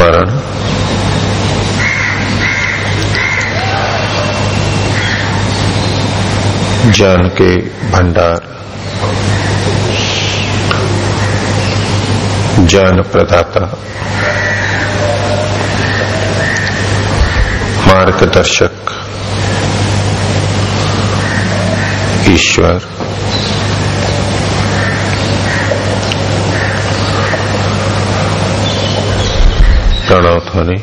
स्मरण। ज्ञान के भंडार। ज्ञान प्रदाता। मार्गदर्शक। ईश्वर। प्रणव ध्वनि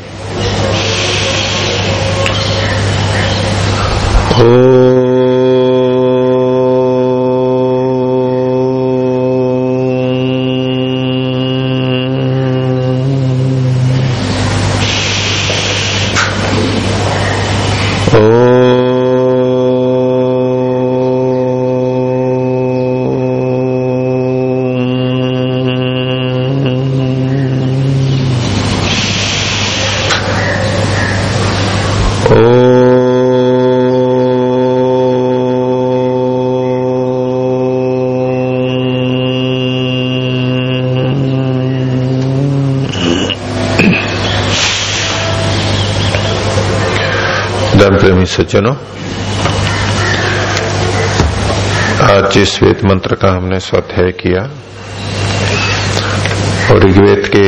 सज्जनों आज जिस वेद मंत्र का हमने स्वाध्याय किया, और ऋग्वेद के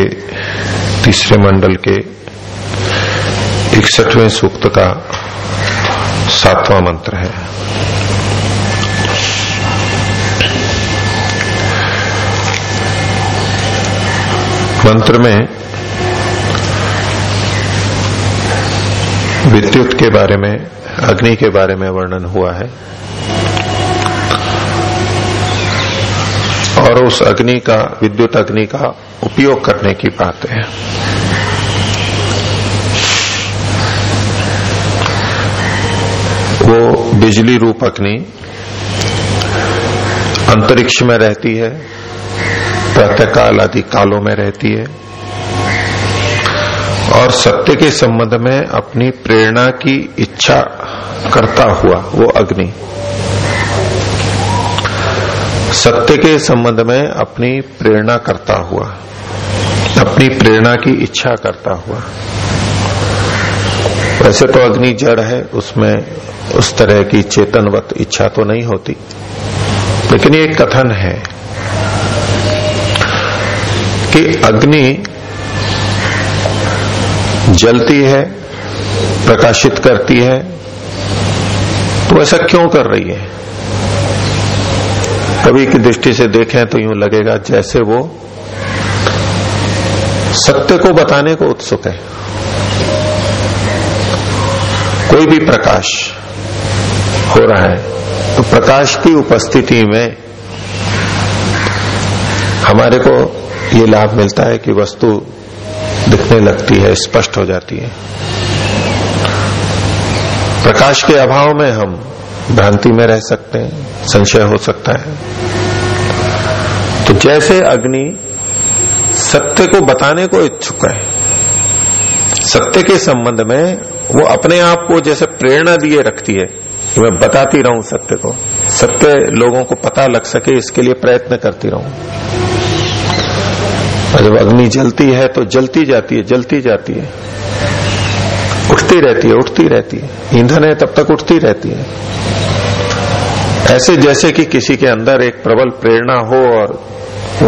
तीसरे मंडल के इकसठवें सूक्त का सातवां मंत्र है। मंत्र में विद्युत के बारे में अग्नि के बारे में वर्णन हुआ है। और उस अग्नि का, विद्युत अग्नि का उपयोग करने की बात है। वो बिजली रूप अग्नि अंतरिक्ष में रहती है, प्रातःकाल आदि कालों में रहती है, और सत्य के संबंध में अपनी प्रेरणा की इच्छा करता हुआ, वो अग्नि। सत्य के संबंध में अपनी प्रेरणा करता हुआ, अपनी प्रेरणा की इच्छा करता हुआ। वैसे तो अग्नि जड़ है, उसमें उस तरह की चेतनवत इच्छा तो नहीं होती, लेकिन ये कथन है कि अग्नि जलती है, प्रकाशित करती है तो ऐसा क्यों कर रही है? कवि की दृष्टि से देखें तो यूँ लगेगा जैसे वो सत्य को बताने को उत्सुक है। कोई भी प्रकाश हो रहा है तो प्रकाश की उपस्थिति में हमारे को ये लाभ मिलता है कि वस्तु दिखने लगती है, स्पष्ट हो जाती है। प्रकाश के अभाव में हम भ्रांति में रह सकते हैं, संशय हो सकता है। तो जैसे अग्नि सत्य को बताने को इच्छुक है, सत्य के संबंध में वो अपने आप को जैसे प्रेरणा दिए रखती है कि मैं बताती रहूँ सत्य को। सत्य लोगों को पता लग सके, इसके लिए प्रयत्न करती रहूँ। जब अग्नि जलती है तो जलती जाती है, जलती जाती है। उठती रहती है, उठती रहती है। ईंधन है, तब तक उठती रहती है। ऐसे जैसे कि किसी के अंदर एक प्रबल प्रेरणा हो और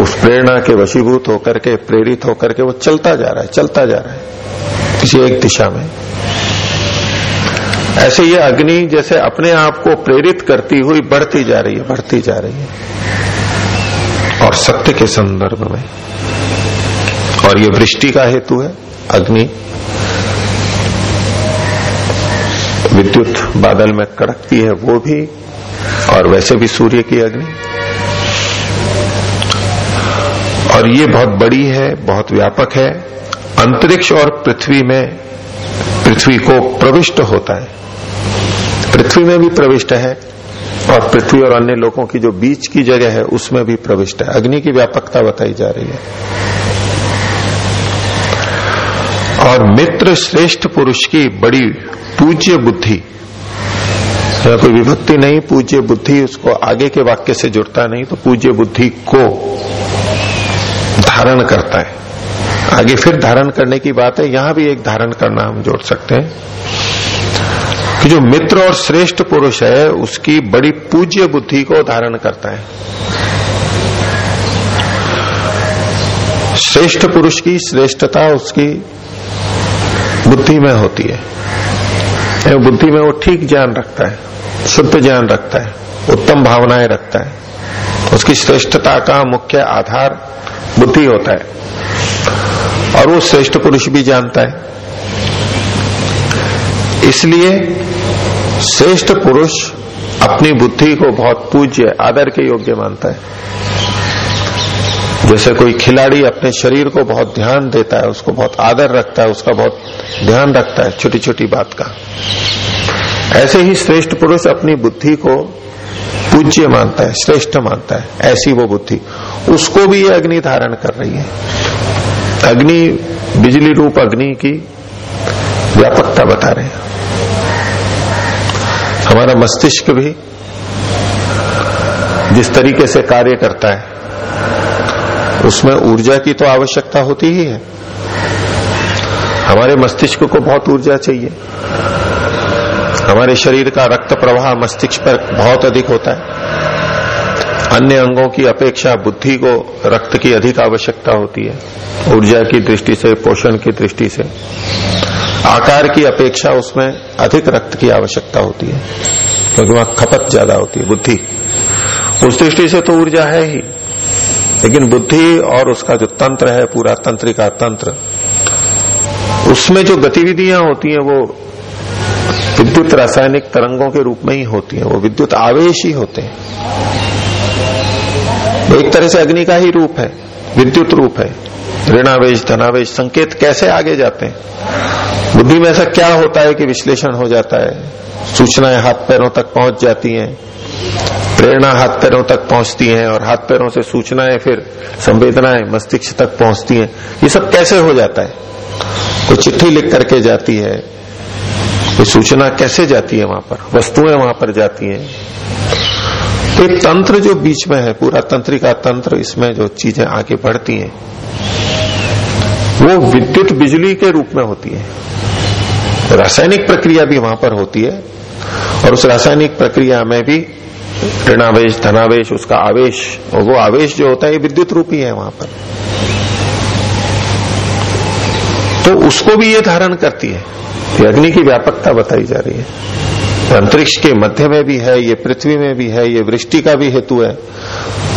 उस प्रेरणा के वशीभूत होकर के, प्रेरित होकर के वो चलता जा रहा है, चलता जा रहा है। किसी एक दिशा में। ऐसे ये अग्नि जैसे अपने आप को प्रेरित करती हुई बढ़ती जा रही है, बढ़ती जा रही है। और सत्य के संदर्भ में। और ये वृष्टि का हेतु है, अग्नि। विद्युत बादल में कड़कती है वो भी, और वैसे भी सूर्य की अग्नि। और ये बहुत बड़ी है, बहुत व्यापक है। अंतरिक्ष और पृथ्वी में, पृथ्वी को प्रविष्ट होता है। पृथ्वी में भी प्रविष्ट है, और पृथ्वी और अन्य लोगों की जो बीच की जगह है, उसमें भी प्रविष्ट है। अग्नि की व्यापकता बताई जा रही है। और मित्र श्रेष्ठ पुरुष की बड़ी पूज्य बुद्धि। कोई विभक्ति नहीं, पूज्य बुद्धि उसको आगे के वाक्य से जुड़ता नहीं तो पूज्य बुद्धि को धारण करता है। आगे फिर धारण करने की बात है, यहाँ भी एक धारण करना हम जोड़ सकते हैं। कि जो मित्र और श्रेष्ठ पुरुष है, उसकी बड़ी पूज्य बुद्धि को धारण करता है। श्रेष्ठ पुरुष की श्रेष्ठता उसकी बुद्धि में होती है। बुद्धि में वो ठीक ज्ञान रखता है, शुद्ध ज्ञान रखता है, उत्तम भावनाएँ रखता है। उसकी श्रेष्ठता का मुख्य आधार बुद्धि होता है। और वो श्रेष्ठ पुरुष भी जानता है। इसलिए श्रेष्ठ पुरुष अपनी बुद्धि को बहुत पूज्य, आदर के योग्य मानता है। जैसे कोई खिलाड़ी अपने शरीर को बहुत ध्यान देता है, उसको बहुत आदर रखता है, उसका बहुत ध्यान रखता है छोटी छोटी बात का। ऐसे ही श्रेष्ठ पुरुष अपनी बुद्धि को पूज्य मानता है, श्रेष्ठ मानता है, ऐसी वो बुद्धि। उसको भी ये अग्नि धारण कर रही है। अग्नि, बिजली रूप अग्नि की व्यापकता बता रहे हैं। हमारा मस्तिष्क भी जिस तरीके से कार्य करता है उसमें ऊर्जा की तो आवश्यकता होती ही है। हमारे मस्तिष्क को बहुत ऊर्जा चाहिए। हमारे शरीर का रक्त प्रवाह मस्तिष्क पर बहुत अधिक होता है। अन्य अंगों की अपेक्षा बुद्धि को रक्त की अधिक आवश्यकता होती है, ऊर्जा की दृष्टि से, पोषण की दृष्टि से। आकार की अपेक्षा उसमें अधिक रक्त की आवश्यकता होती है, क्योंकि तो वहाँ खपत ज़्यादा होती है, बुद्धि। उस दृष्टि से तो ऊर्जा है ही। लेकिन बुद्धि और उसका जो तंत्र है, पूरा तंत्रिका तंत्र, उसमें जो गतिविधियाँ होती हैं, वो विद्युत रासायनिक तरंगों के रूप में ही होती हैं, वो विद्युत आवेश ही होते हैं। वो एक तरह से अग्नि का ही रूप है, विद्युत रूप है। ऋणावेश, धनावेश, संकेत कैसे आगे जाते हैं? बुद्धि में ऐसा क्या होता है कि विश्लेषण हो जाता है? सूचनाएँ हाथ पैरों तक पहुँच जाती हैं। प्रेरणा हाथ पैरों तक पहुँचती है और हाथ पैरों से सूचनाएँ, फिर संवेदनाएँ मस्तिष्क तक पहुँचती हैं। ये सब कैसे हो जाता है? कोई चिट्ठी लिख करके जाती है, कोई सूचना कैसे जाती है वहाँ पर? वस्तुएँ वहाँ पर जाती हैं। तो एक तंत्र जो बीच में है, पूरा तंत्रिका तंत्र, इसमें जो चीज़ें आगे बढ़ती हैं, वो विद्युत बिजली के रूप में होती है। रासायनिक प्रक्रिया भी वहाँ पर होती है, और उस रासायनिक प्रक्रिया में भी ऋणावेश, धनावेश, उसका आवेश, और वो आवेश जो होता है, ये विद्युत रूपी है वहाँ पर। तो उसको भी ये धारण करती है। अग्नि की व्यापकता बताई जा रही है। तो अंतरिक्ष के मध्य में भी है, ये पृथ्वी में भी है, ये वृष्टि का भी हेतु है।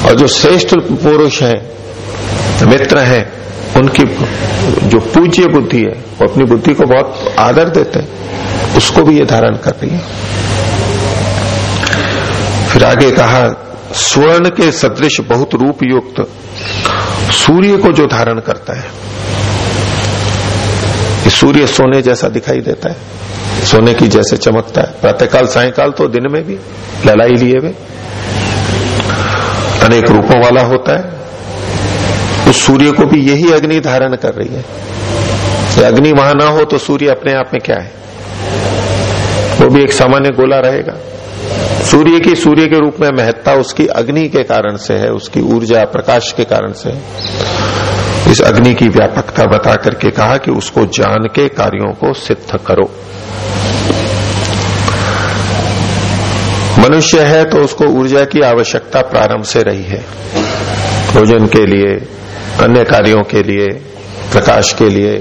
और जो श्रेष्ठ पुरुष है, मित्र है, उनकी जो पूज्य बुद्धि है, वो अपनी बुद्धि को बहुत आदर देते हैं। उसको भी ये धारण कर रही है। फिर आगे कहा, स्वर्ण के सदृश बहुत रूप युक्त, सूर्य को जो धारण करता है सूर्य सोने जैसा दिखाई देता है। सोने की जैसे चमकता है। प्रातःकाल, सायकाल तो दिन में भी, ललाई लिए हुए। अनेक रूपों वाला होता है। उस सूर्य को भी यही अग्नि धारण कर रही है। अग्नि वहाँ ना हो तो सूर्य अपने आप में क्या है? वो भी एक सामान्य गोला रहेगा। सूर्य की सूर्य के रूप में महत्ता उसकी अग्नि के कारण से है, उसकी ऊर्जा प्रकाश के कारण से है। इस अग्नि की व्यापकता बता करके कहा कि उसको जान के कार्यों को सिद्ध करो। मनुष्य है तो उसको ऊर्जा की आवश्यकता प्रारंभ से रही है। भोजन के लिए, अन्य कार्यों के लिए, प्रकाश के लिए,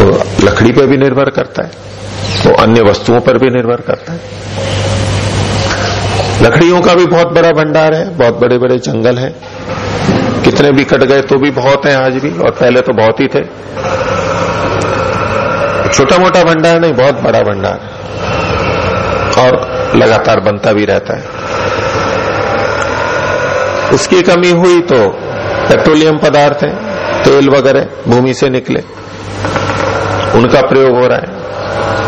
वो लकड़ी पे भी निर्भर करता है। वो अन्य वस्तुओं पर भी निर्भर करता है। लकड़ियों का भी बहुत बड़ा भंडार है, बहुत बड़े बड़े जंगल हैं। कितने भी कट गए तो भी बहुत है आज भी, और पहले तो बहुत ही थे। छोटा मोटा भंडार नहीं, बहुत बड़ा भंडार और लगातार बनता भी रहता है। उसकी कमी हुई तो पेट्रोलियम पदार्थ है, तेल वगैरह भूमि से निकले। उनका प्रयोग हो रहा है।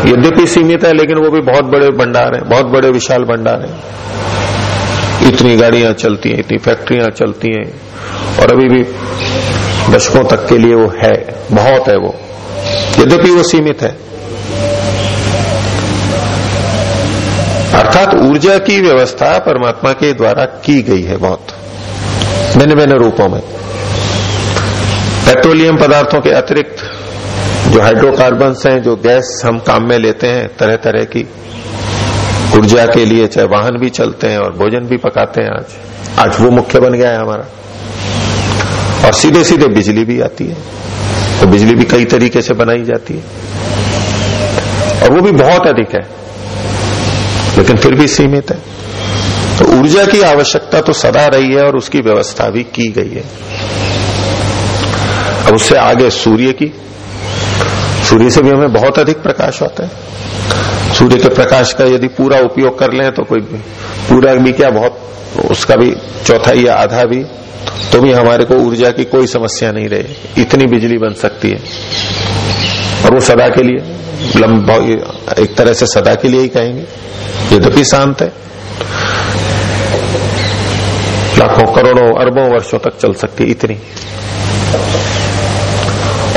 यद्यपि सीमित है, लेकिन वो भी बहुत बड़े भंडार है, बहुत बड़े विशाल भंडार है। इतनी गाड़ियाँ चलती हैं, इतनी फैक्ट्रियाँ चलती हैं, और अभी भी दशकों तक के लिए वो है, बहुत है वो। यद्यपि वो सीमित है। अर्थात ऊर्जा की व्यवस्था परमात्मा के द्वारा की गई है बहुत भिन्न भिन्न रूपों में। पेट्रोलियम पदार्थों के अतिरिक्त जो हाइड्रोकार्बन हैं, जो गैस हम काम में लेते हैं तरह तरह की ऊर्जा के लिए, चाहे वाहन भी चलते हैं और भोजन भी पकाते हैं आज। आज वो मुख्य बन गया है हमारा। और सीधे सीधे बिजली भी आती है। तो बिजली भी कई तरीके से बनाई जाती है। और वो भी बहुत अधिक है। लेकिन फिर भी सीमित है। तो ऊर्जा की आवश्यकता तो सदा रही है और उसकी व्यवस्था भी की गई है। अब उससे आगे सूर्य की सूर्य से भी हमें बहुत अधिक प्रकाश होता है। सूर्य के प्रकाश का यदि पूरा उपयोग कर लें तो कोई पूरा भी क्या बहुत, उसका भी चौथाई या आधा भी तो भी हमारे को ऊर्जा की कोई समस्या नहीं रहे। इतनी बिजली बन सकती है। और वो सदा के लिए, लंबा एक तरह से सदा के लिए ही कहेंगे। यद्यपि शांत है। लाखों, करोड़ों, अरबों वर्षों तक चल सकती इतनी।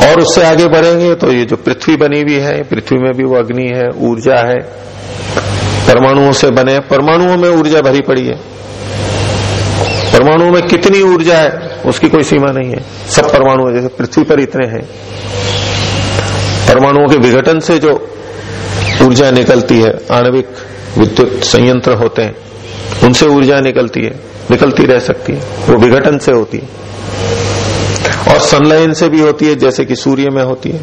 और उससे आगे बढ़ेंगे तो ये जो पृथ्वी बनी हुई है, पृथ्वी में भी वो अग्नि है, ऊर्जा है। परमाणुओं से बने परमाणुओं में ऊर्जा भरी पड़ी है। परमाणुओं में कितनी ऊर्जा है, उसकी कोई सीमा नहीं है। सब परमाणु जैसे पृथ्वी पर इतने हैं। परमाणुओं के विघटन से जो ऊर्जा निकलती है, आणविक विद्युत संयंत्र होते हैं, उनसे ऊर्जा निकलती है, निकलती रह सकती है। वो विघटन से होती है। और संलयन से भी होती है, जैसे कि सूर्य में होती है।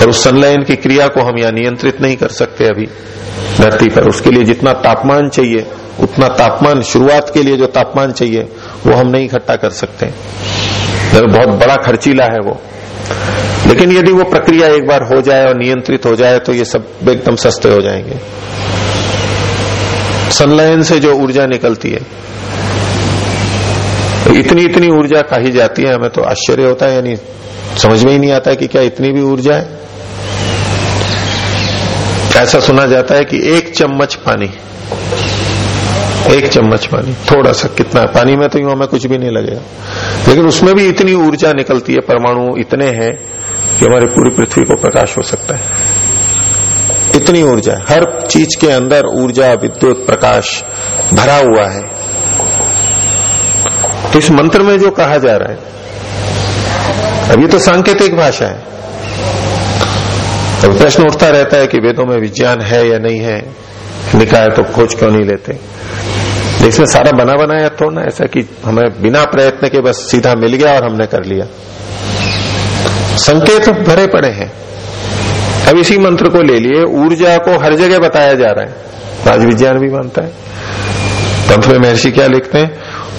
और उस संलयन की क्रिया को हम यहाँ नियंत्रित नहीं कर सकते अभी धरती पर। उसके लिए जितना तापमान चाहिए, उतना तापमान, शुरुआत के लिए जो तापमान चाहिए, वो हम नहीं इकट्ठा कर सकते। बहुत बड़ा खर्चीला है वो। लेकिन यदि वो प्रक्रिया एक बार हो जाए और नियंत्रित हो जाए तो ये सब एकदम सस्ते हो जाएँगे। संलयन से जो ऊर्जा निकलती है तो इतनी इतनी ऊर्जा कही जाती है, हमें तो आश्चर्य होता है, यानी समझ में ही नहीं आता कि क्या इतनी भी ऊर्जा है। ऐसा सुना जाता है कि एक चम्मच पानी, एक चम्मच पानी, थोड़ा सा कितना है पानी में तो यूँ हमें कुछ भी नहीं लगेगा। लेकिन उसमें भी इतनी ऊर्जा निकलती है, परमाणु इतने हैं कि हमारी पूरी पृथ्वी को प्रकाश हो सकता है। इतनी ऊर्जा हर चीज़ के अंदर ऊर्जा, विद्युत, प्रकाश भरा हुआ है। तो इस मंत्र में जो कहा जा रहा है, अब ये तो सांकेतिक भाषा है। अब प्रश्न उठता रहता है कि वेदों में विज्ञान है या नहीं है? निकाय तो खोज क्यों नहीं लेते? इसमें सारा बना बनाया तो ना, ऐसा कि हमें बिना प्रयत्न के बस सीधा मिल गया और हमने कर लिया। संकेत भरे पड़े हैं। अब इसी मंत्र को ले लिए, ऊर्जा को हर जगह बताया जा रहा है। राज विज्ञान भी मानता है। तंत्र में महर्षि क्या लिखते हैं?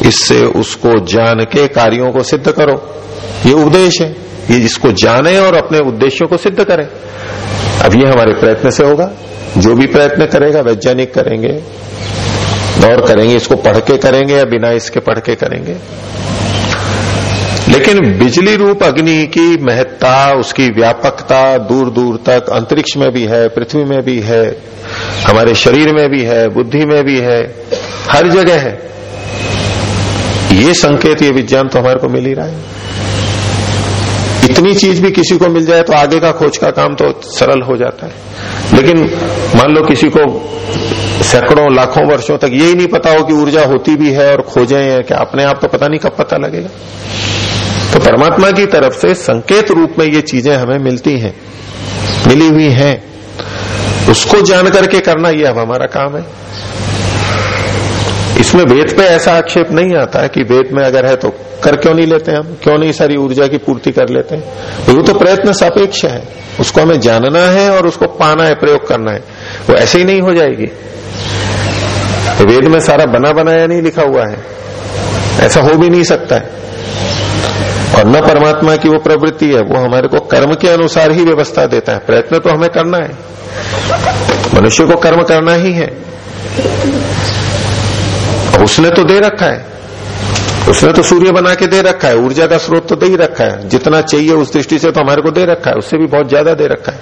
इससे उसको जान के कार्यों को सिद्ध करो। ये उपदेश है। ये इसको जाने और अपने उद्देश्यों को सिद्ध करें। अब ये हमारे प्रयत्न से होगा। जो भी प्रयत्न करेगा, वैज्ञानिक करेंगे। और करेंगे, इसको पढ़ के करेंगे या बिना इसके पढ़ के करेंगे। लेकिन बिजली रूप अग्नि की महत्ता, उसकी व्यापकता दूर दूर तक अंतरिक्ष में भी है, पृथ्वी में भी है, हमारे शरीर में भी है, बुद्धि में भी है, हर जगह है। ये संकेत, ये विज्ञान तो हमारे को मिल ही रहा है। इतनी चीज़ भी किसी को मिल जाए तो आगे का खोज का काम तो सरल हो जाता है। लेकिन मान लो किसी को सैकड़ों, लाखों वर्षों तक ये ही नहीं पता हो कि ऊर्जा होती भी है और खोजे हैं क्या, अपने आप तो पता नहीं कब पता लगेगा। तो परमात्मा की तरफ़ से संकेत रूप में ये चीज़ें हमें मिलती हैं, मिली हुई हैं। उसको जान करके करना ये अब हमारा काम है। इसमें वेद पे ऐसा आक्षेप नहीं आता है कि वेद में अगर है तो कर क्यों नहीं लेते हम? क्यों नहीं सारी ऊर्जा की पूर्ति कर लेते हैं? वो तो प्रयत्न सापेक्ष है। उसको हमें जानना है और उसको पाना है, प्रयोग करना है। वो ऐसे ही नहीं हो जाएगी। तो वेद में सारा बना बनाया नहीं लिखा हुआ है। ऐसा हो भी नहीं सकता है। और न परमात्मा की वो प्रवृत्ति है, वो हमारे को कर्म के अनुसार ही व्यवस्था देता है। प्रयत्न तो हमें करना है। मनुष्य को कर्म करना ही है। उसने तो दे रखा है। उसने तो सूर्य बना के दे रखा है, ऊर्जा का स्रोत तो दे ही रखा है। जितना चाहिए उस दृष्टि से तो हमारे को दे रखा है, उससे भी बहुत ज़्यादा दे रखा है।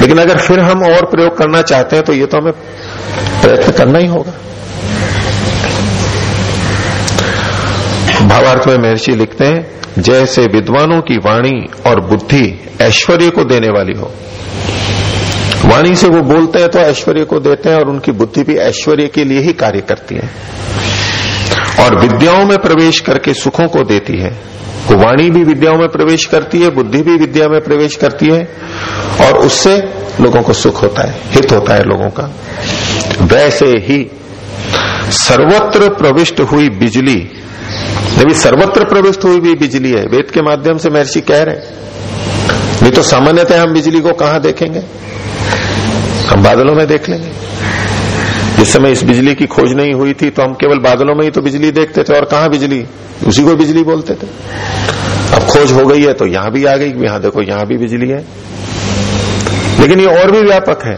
लेकिन अगर फिर हम और प्रयोग करना चाहते हैं तो ये तो हमें प्रयत्न करना ही होगा। भावार्थ में महर्षि लिखते हैं, जैसे विद्वानों की वाणी और बुद्धि ऐश्वर्य को देने वाली हो वाणी से वो बोलते हैं तो ऐश्वर्य को देते हैं और उनकी बुद्धि भी ऐश्वर्य के लिए ही कार्य करती है। और विद्याओं में प्रवेश करके सुखों को देती है। वो वाणी भी विद्याओं में प्रवेश करती है, बुद्धि भी विद्या में प्रवेश करती है और उससे लोगों को सुख होता है, हित होता है लोगों का। वैसे ही सर्वत्र प्रविष्ट हुई बिजली भी सर्वत्र प्रविष्ट हुई भी बिजली है, वेद के माध्यम से महर्षि कह रहे नहीं तो सामान्यतः हम बिजली को कहाँ देखेंगे? हम बादलों में देख लेंगे। जिस समय इस बिजली की खोज नहीं हुई थी तो हम केवल बादलों में ही तो बिजली देखते थे, और कहा बिजली? उसी को बिजली बोलते थे। अब खोज हो गई है तो यहाँ भी आ गई, यहाँ देखो, यहाँ भी बिजली है। लेकिन ये और भी व्यापक है,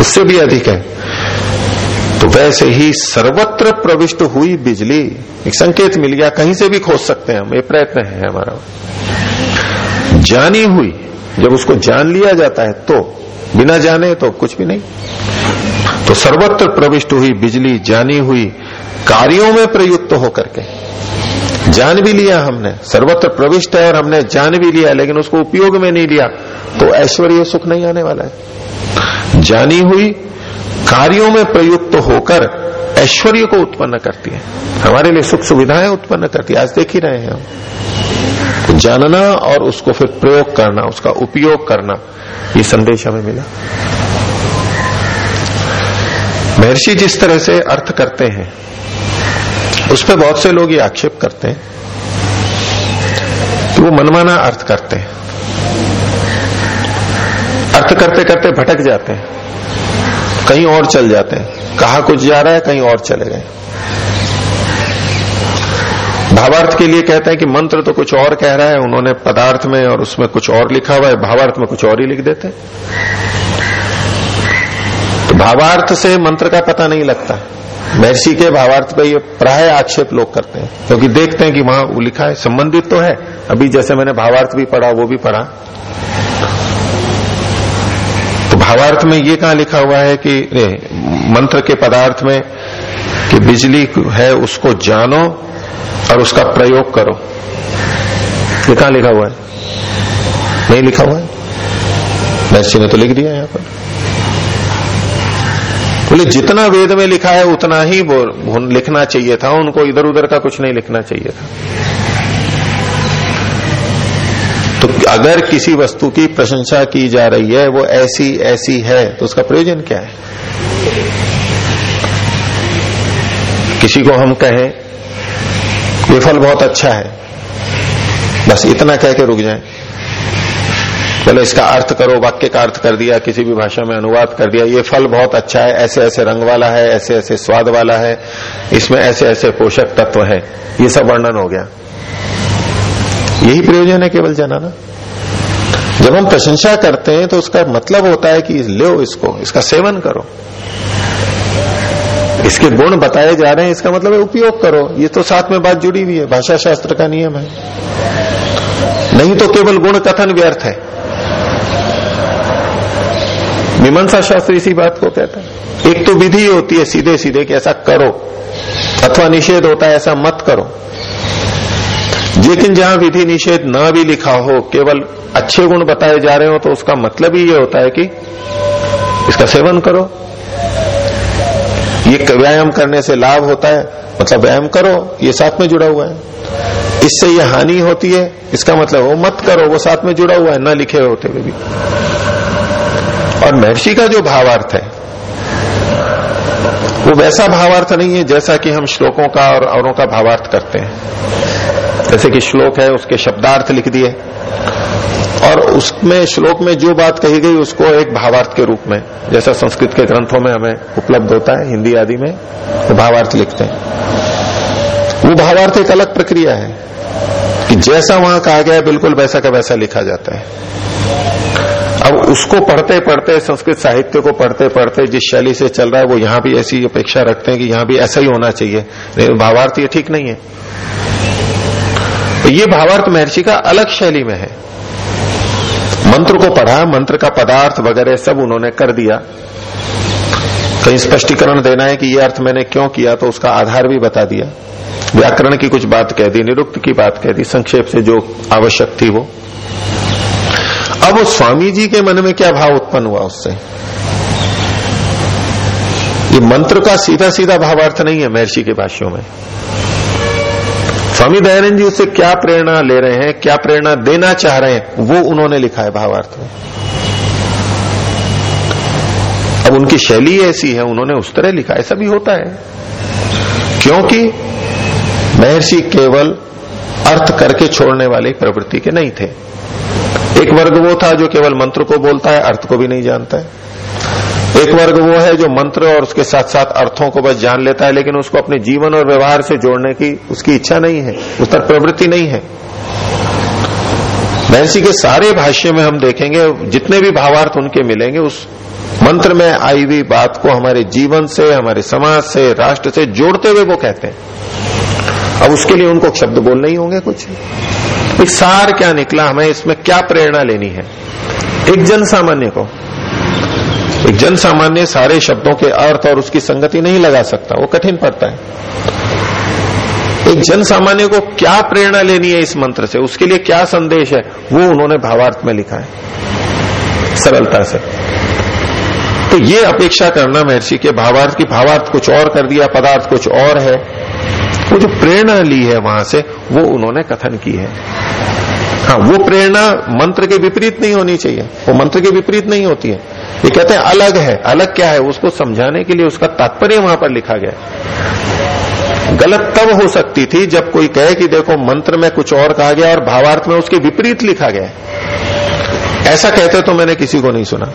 उससे भी अधिक है। तो वैसे ही सर्वत्र प्रविष्ट हुई बिजली। एक संकेत मिल गया, कहीं से भी खोज सकते हैं हम, ये प्रयत्न है हमारा। जानी हुई, जब उसको जान लिया जाता है तो बिना जाने तो कुछ भी नहीं। तो सर्वत्र प्रविष्ट हुई, बिजली जानी हुई, कार्यों में प्रयुक्त होकर के। जान भी लिया हमने, सर्वत्र प्रविष्ट है और हमने जान भी लिया, लेकिन उसको उपयोग में नहीं लिया तो ऐश्वर्य सुख नहीं आने वाला है। जानी हुई, कार्यों में प्रयुक्त होकर ऐश्वर्य को उत्पन्न करती है। हमारे लिए सुख सुविधाएँ उत्पन्न करती है, आज देख ही रहे हैं हम। तो जानना और उसको फिर प्रयोग करना, उसका उपयोग करना ये संदेश हमें मिला। महर्षि जिस तरह से अर्थ करते हैं, उस पर बहुत से लोग ये आक्षेप करते हैं कि वो मनमाना अर्थ करते हैं। अर्थ करते करते भटक जाते हैं, कहीं और चल जाते हैं। कहा कुछ जा रहा है, कहीं और चले गए। भावार्थ के लिए कहते हैं कि मंत्र तो कुछ और कह रहा है, उन्होंने पदार्थ में और उसमें कुछ और लिखा हुआ है, भावार्थ में कुछ और ही लिख देते तो भावार्थ से मंत्र का पता नहीं लगता। महर्षि के भावार्थ पे ये प्राय आक्षेप लोग करते हैं, क्योंकि तो देखते हैं कि वहाँ वो लिखा है, संबंधित तो है। अभी जैसे मैंने भावार्थ भी पढ़ा, वो भी पढ़ा। तो भावार्थ में ये कहा लिखा हुआ है कि मंत्र के पदार्थ में कि बिजली है, उसको जानो और उसका प्रयोग करो। ये कहा लिखा हुआ है? नहीं लिखा हुआ है? महर्षि ने तो लिख दिया यहाँ पर। बोले, जितना वेद में लिखा है, उतना ही वो लिखना चाहिए था। उनको इधर उधर का कुछ नहीं लिखना चाहिए था। तो अगर किसी वस्तु की प्रशंसा की जा रही है, वो ऐसी ऐसी है तो उसका प्रयोजन क्या है? किसी को हम कहें ये फल बहुत अच्छा है। बस इतना कह के रुक जाए। चलो इसका अर्थ करो, वाक्य का अर्थ कर दिया, किसी भी भाषा में अनुवाद कर दिया, ये फल बहुत अच्छा है ऐसे ऐसे रंग वाला है ऐसे ऐसे स्वाद वाला है, इसमें ऐसे ऐसे पोषक तत्व है। ये सब वर्णन हो गया। यही प्रयोजन है केवल जनाना जब हम प्रशंसा करते हैं तो उसका मतलब होता है कि लो इसको, इसका सेवन करो। इसके गुण बताए जा रहे हैं, इसका मतलब है उपयोग करो। ये तो साथ में बात जुड़ी हुई है भाषा शास्त्र का नियम है। नहीं तो केवल गुण कथन व्यर्थ है। मीमांसा शास्त्र इसी बात को कहता है। एक तो विधि होती है सीधे सीधे कि ऐसा करो, अथवा निषेध होता है, ऐसा मत करो। लेकिन जहाँ विधि निषेध न भी लिखा हो, केवल अच्छे गुण बताए जा रहे हो तो उसका मतलब ही ये होता है कि इसका सेवन करो। ये व्यायाम करने से लाभ होता है। मतलब व्यायाम करो, ये साथ में जुड़ा हुआ है। इससे ये हानि होती है। इसका मतलब वो मत करो, वो साथ में जुड़ा हुआ है, न लिखे होते हुए भी। और महर्षि का जो भावार्थ है, वो वैसा भावार्थ नहीं है जैसा कि हम श्लोकों का और औरों का भावार्थ करते हैं। जैसे कि श्लोक है, उसके शब्दार्थ लिख दिए। और उसमें, श्लोक में जो बात कही गई, उसको एक भावार्थ के रूप में, जैसा संस्कृत के ग्रंथों में हमें उपलब्ध होता है, हिंदी आदि में तो भावार्थ लिखते हैं। वो भावार्थ एक अलग प्रक्रिया है, कि जैसा वहाँ कहा गया है, बिल्कुल वैसा का वैसा लिखा जाता है। अब उसको पढ़ते पढ़ते, संस्कृत साहित्य को पढ़ते पढ़ते, जिस शैली से चल रहा है, वो यहाँ भी ऐसी अपेक्षा रखते हैं कि यहाँ भी ऐसा ही होना चाहिए। लेकिन भावार्थ ये ठीक नहीं है। तो ये भावार्थ महर्षि का अलग शैली में है। मंत्र को पढ़ा, मंत्र का पदार्थ वगैरह सब उन्होंने कर दिया। कहीं स्पष्टीकरण देना है कि ये अर्थ मैंने क्यों किया तो उसका आधार भी बता दिया। व्याकरण की कुछ बात कह दी, निरुक्त की बात कह दी, संक्षेप से जो आवश्यक थी वो। अब उस स्वामी जी के मन में क्या भाव उत्पन्न हुआ उससे? ये मंत्र का सीधा सीधा भावार्थ नहीं है महर्षि के भाष्यों में। स्वामी दयानंद जी उससे क्या प्रेरणा ले रहे हैं, क्या प्रेरणा देना चाह रहे हैं, वो उन्होंने लिखा है भावार्थ। में अब उनकी शैली ऐसी है, उन्होंने उस तरह लिखा ऐसा भी होता है। क्योंकि महर्षि केवल अर्थ करके छोड़ने वाली प्रवृत्ति के नहीं थे। एक वर्ग वो था जो केवल मंत्र को बोलता है, अर्थ को भी नहीं जानता है। एक वर्ग वो है जो मंत्र और उसके साथ साथ अर्थों को बस जान लेता है, लेकिन उसको अपने जीवन और व्यवहार से जोड़ने की उसकी इच्छा नहीं है, उस पर प्रवृत्ति नहीं है। महर्षि के सारे भाष्य में हम देखेंगे, जितने भी भावार्थ उनके मिलेंगे, उस मंत्र में आई हुई बात को हमारे जीवन से, हमारे समाज से, राष्ट्र से जोड़ते हुए वो कहते हैं। अब उसके लिए उनको शब्द बोलने ही होंगे कुछ। एक सार क्या निकला हमें, इसमें क्या प्रेरणा लेनी है? एक जन सामान्य को। एक जन सामान्य सारे शब्दों के अर्थ और उसकी संगति नहीं लगा सकता, वो कठिन पड़ता है। एक जन सामान्य को क्या प्रेरणा लेनी है इस मंत्र से, उसके लिए क्या संदेश है, वो उन्होंने भावार्थ में लिखा है। सरलता से। तो ये अपेक्षा करना महर्षि के भावार्थ की, भावार्थ कुछ और कर दिया, पदार्थ कुछ और है। वो जो प्रेरणा ली है वहाँ से, वो उन्होंने कथन की है। हाँ वो प्रेरणा मंत्र के विपरीत नहीं होनी चाहिए। वो मंत्र के विपरीत नहीं होती है। ये कहते हैं, अलग है। अलग क्या है? उसको समझाने के लिए उसका तात्पर्य वहाँ पर लिखा गया गलत तब हो सकती थी जब कोई कहे कि देखो, मंत्र में कुछ और कहा गया और भावार्थ में उसके विपरीत लिखा गया ऐसा कहते तो मैंने किसी को नहीं सुना।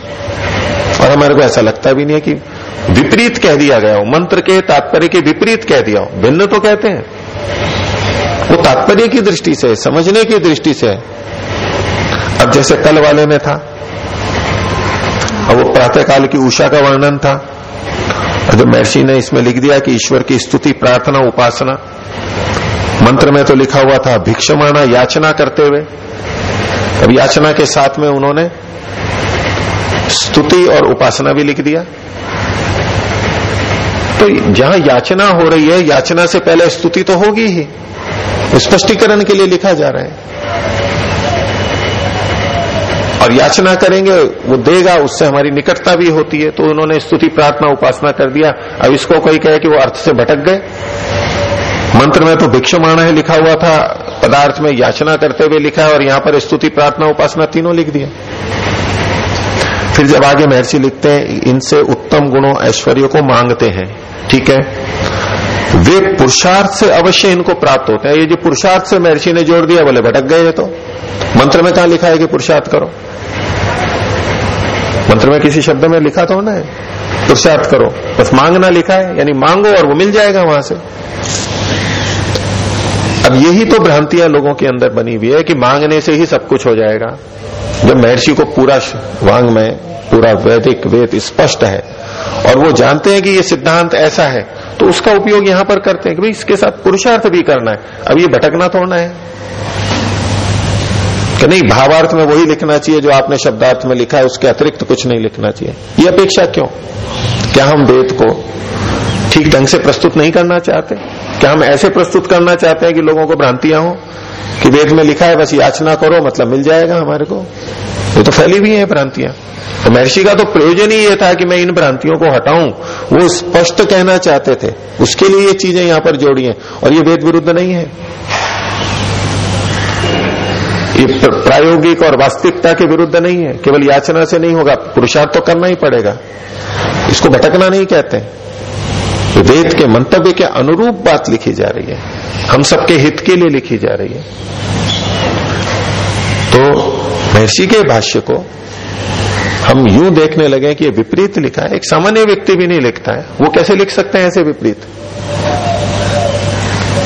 और हमारे को ऐसा लगता भी नहीं है कि विपरीत कह दिया गया हो। मंत्र के तात्पर्य के विपरीत कह दिया हो। भिन्न तो कहते हैं। वो तात्पर्य की दृष्टि से, समझने की दृष्टि से। अब जैसे कल वाले में था, अब वो प्रातः काल की उषा का वर्णन था जो महर्षि ने इसमें लिख दिया कि ईश्वर की स्तुति, प्रार्थना, उपासना, मंत्र में तो लिखा हुआ था भिक्षमाना याचना करते हुए। अब याचना के साथ में उन्होंने स्तुति और उपासना भी लिख दिया। तो जहाँ याचना हो रही है, याचना से पहले स्तुति तो होगी ही। स्पष्टीकरण के लिए लिखा जा रहा है। और याचना करेंगे, वो देगा, उससे हमारी निकटता भी होती है। तो उन्होंने स्तुति, प्रार्थना, उपासना कर दिया। अब इसको कोई कहे कि वो अर्थ से भटक गए। मंत्र में तो भिक्षमाण है लिखा हुआ था, पदार्थ में याचना करते हुए लिखा है और यहाँ पर स्तुति, प्रार्थना, उपासना तीनों लिख दिया फिर जब आगे महर्षि लिखते हैं, इनसे उत्तम गुणों, ऐश्वर्य को मांगते हैं। ठीक है? वे पुरुषार्थ से अवश्य इनको प्राप्त होते हैं। ये जो पुरुषार्थ से महर्षि ने जोड़ दिया, बोले, भटक गए तो। मंत्र में कहा लिखा है कि पुरुषार्थ करो? मंत्र में किसी शब्द में लिखा तो ना पुरुषार्थ करो। बस मांगना लिखा है, यानी मांगो और वो मिल जाएगा वहाँ से। अब यही तो भ्रांतियाँ लोगों के अंदर बनी हुई है कि मांगने से ही सब कुछ हो जाएगा। जब महर्षि को पूरा वांग में, पूरा वैदिक वेद स्पष्ट है और वो जानते हैं कि ये सिद्धांत ऐसा है तो उसका उपयोग यहाँ पर करते हैं कि भाई इसके साथ पुरुषार्थ भी करना है। अब ये भटकना थोड़ना है। कि नहीं, भावार्थ में वही लिखना चाहिए जो आपने शब्दार्थ में लिखा है, उसके अतिरिक्त कुछ नहीं लिखना चाहिए। ये अपेक्षा क्यों? क्या हम वेद को ठीक ढंग से प्रस्तुत नहीं करना चाहते? क्या हम ऐसे प्रस्तुत करना चाहते हैं कि लोगों को भ्रांतियाँ हो? कि वेद में लिखा है, बस याचना करो मतलब मिल जाएगा हमारे को। ये तो फैली हुई है भ्रांतियाँ। तो महर्षि का तो प्रयोजन ही ये था कि मैं इन भ्रांतियों को हटाऊं। वो स्पष्ट कहना चाहते थे। उसके लिए ये चीज़ें यहाँ पर जोड़ी हैं। और ये वेद विरुद्ध नहीं है। ये प्रायोगिक और वास्तविकता के विरुद्ध नहीं है। केवल याचना से नहीं होगा, पुरुषार्थ तो करना ही पड़ेगा। इसको भटकना नहीं कहते। वेद के मंतव्य के अनुरूप बात लिखी जा रही है। हम सबके हित के लिए लिखी जा रही है। तो महर्षि के भाष्य को हम यूँ देखने लगे कि विपरीत लिखा है। एक सामान्य व्यक्ति भी नहीं लिखता है। वो कैसे लिख सकते हैं ऐसे विपरीत?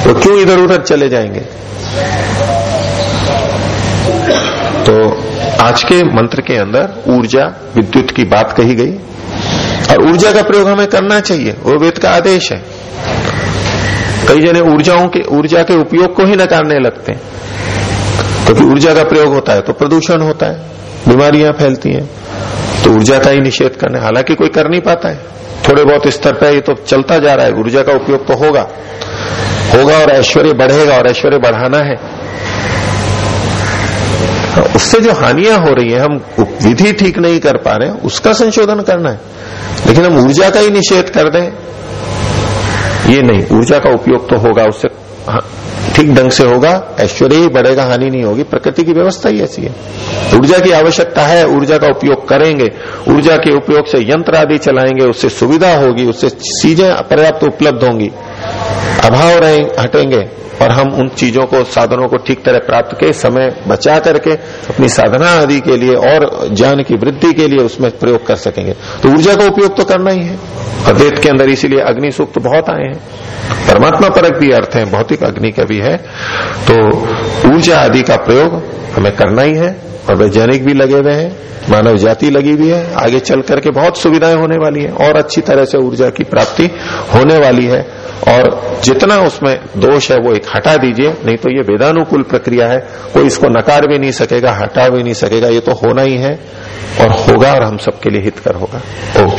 तो क्यों इधर उधर चले जाएँगे? तो आज के मंत्र के अंदर ऊर्जा, विद्युत की बात कही गई। और ऊर्जा का प्रयोग हमें करना चाहिए। वो वेद का आदेश है। कई जने ऊर्जाओं के, ऊर्जा के उपयोग को ही नकारने लगते हैं। क्योंकि तो ऊर्जा का प्रयोग होता है तो प्रदूषण होता है, बीमारियाँ फैलती हैं तो ऊर्जा का ही निषेध करना हालाँकि कोई कर नहीं पाता है। थोड़े बहुत स्तर पर ये तो चलता जा रहा है, ऊर्जा का उपयोग तो होगा। होगा और ऐश्वर्य बढ़ेगा और ऐश्वर्य बढ़ाना है। उससे जो हानियाँ हो रही है, हम विधि ठीक नहीं कर पा रहे हैं, उसका संशोधन करना है। लेकिन हम ऊर्जा का ही निषेध कर दें, ये नहीं, ऊर्जा का उपयोग तो होगा, उससे ठीक ढंग से होगा, ऐश्वर्य ही बढ़ेगा, हानि नहीं होगी। प्रकृति की व्यवस्था ही ऐसी है। ऊर्जा की आवश्यकता है, ऊर्जा का उपयोग करेंगे। ऊर्जा के उपयोग से यंत्र आदि चलाएँगे, उससे सुविधा होगी, उससे चीज़ें पर्याप्त उपलब्ध होंगी। अभाव हटेंगे, और हम उन चीज़ों को, साधनों को ठीक तरह प्राप्त के, समय बचा करके, अपनी साधना आदि के लिए और ज्ञान की वृद्धि के लिए उसमें प्रयोग कर सकेंगे। तो ऊर्जा का उपयोग तो करना ही है। और वेद के अंदर इसीलिए अग्नि सूक्त बहुत आए हैं। परमात्मा परक भी अर्थ है, भौतिक अग्नि का भी है तो ऊर्जा आदि का प्रयोग हमें करना ही है, और वैज्ञानिक भी लगे हुए हैं, मानव जाति लगी हुई है, आगे चल करके बहुत सुविधाएँ होने वाली है, और अच्छी तरह से ऊर्जा की प्राप्ति होने वाली है, और जितना उसमें दोष है वो एक हटा दीजिए, नहीं तो ये वेदानुकूल प्रक्रिया है, कोई इसको नकार भी नहीं सकेगा, हटा भी नहीं सकेगा, ये तो होना ही है, और होगा और हम सबके लिए हितकर होगा। ओम